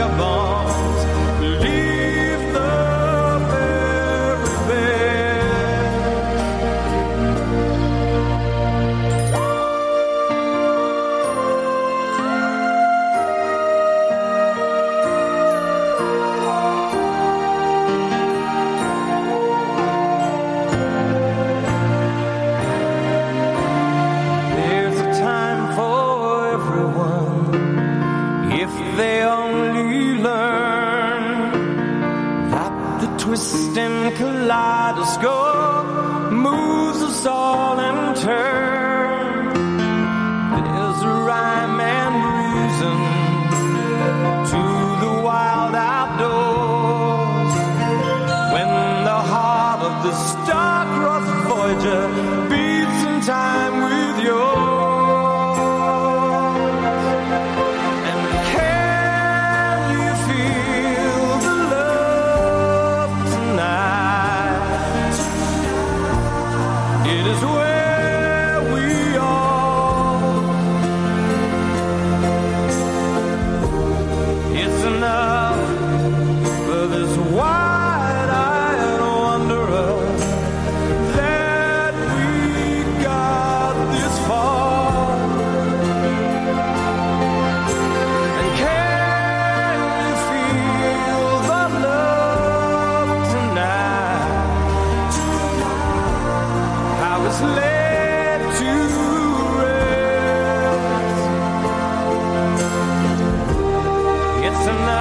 and only learn that the twisting kaleidoscope moves us all in turn. There's a rhyme and reason to the wild outdoors when the heart of the star-crossed Voyager is where we